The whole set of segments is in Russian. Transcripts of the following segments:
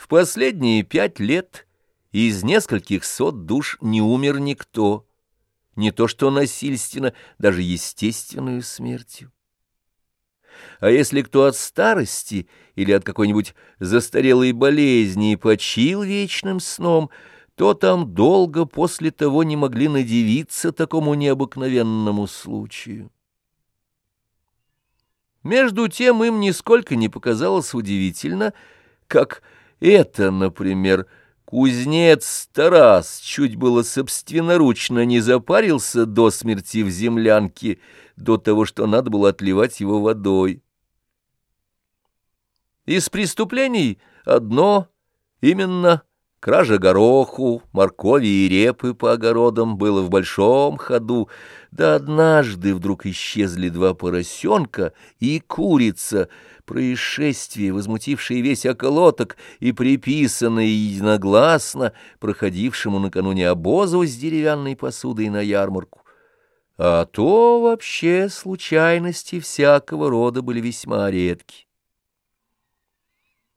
В последние пять лет из нескольких сот душ не умер никто, не то что насильственно, даже естественную смертью. А если кто от старости или от какой-нибудь застарелой болезни почил вечным сном, то там долго после того не могли надевиться такому необыкновенному случаю. Между тем им нисколько не показалось удивительно, как это, например, кузнец Тарас чуть было собственноручно не запарился до смерти в землянке, до того, что надо было отливать его водой. Из преступлений одно именно Кража гороху, моркови и репы по огородам было в большом ходу, да однажды вдруг исчезли два поросенка и курица, происшествие, возмутившее весь околоток и приписанное единогласно проходившему накануне обозу с деревянной посудой на ярмарку. А то вообще случайности всякого рода были весьма редки.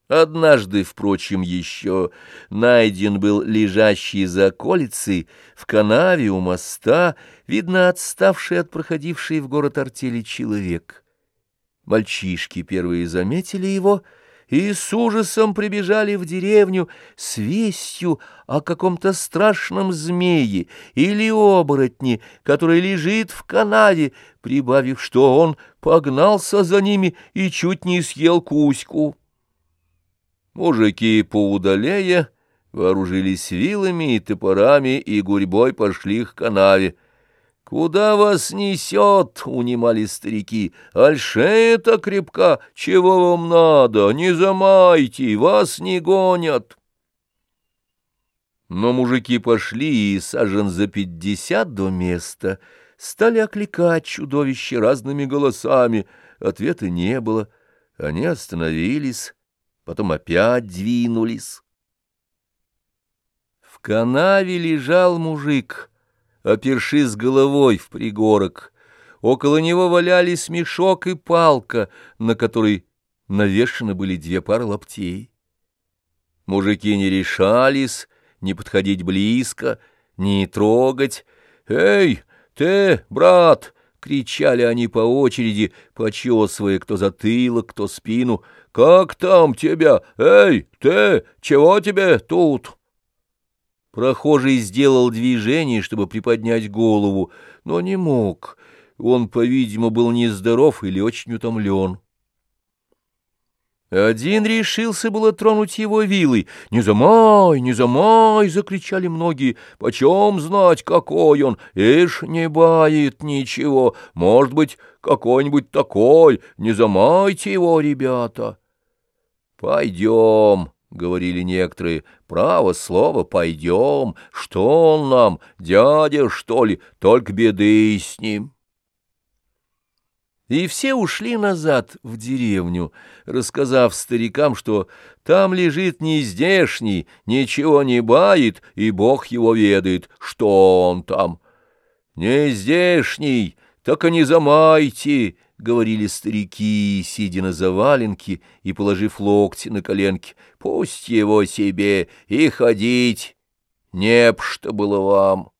Однажды, впрочем, еще найден был лежащий за околицей в канаве у моста, видно, отставший от проходившей в город артели человек. Мальчишки первые заметили его и с ужасом прибежали в деревню с вестью о каком-то страшном змее или оборотне, который лежит в канаве, прибавив, что он погнался за ними и чуть не съел Кузьку. Мужики поудалее вооружились вилами и топорами и гурьбой пошли к канаве. «Куда вас несет?» — унимали старики. «Аль шея-то крепка, чего вам надо? Не замайте, вас не гонят!» Но мужики пошли и сажен за пятьдесят до места, стали окликать чудовище разными голосами. Ответа не было, они остановились потом опять двинулись. В канаве лежал мужик, опершись головой в пригорок. Около него валялись мешок и палка, на которой навешаны были две пары лаптей. Мужики не решались не подходить близко, не трогать. «Эй, ты, брат!» — кричали они по очереди, почесывая кто затылок, кто спину — «Как там тебя? Эй, ты, чего тебе тут?» Прохожий сделал движение, чтобы приподнять голову, но не мог. Он, по-видимому, был нездоров или очень утомлен. Один решился было тронуть его вилой. «Не замай, не замай!» — закричали многие. «Почем знать, какой он? Ишь, не бает ничего. Может быть, какой-нибудь такой. Не замайте его, ребята!» «Пойдем», — говорили некоторые, — «право слово, пойдем. Что он нам, дядя, что ли? Только беды с ним». И все ушли назад в деревню, рассказав старикам, что там лежит нездешний, ничего не бает, и Бог его ведает, что он там. «Нездешний, так и не замайте», — говорили старики, сидя на заваленке и положив локти на коленки, — пусть его себе и ходить, не что было вам.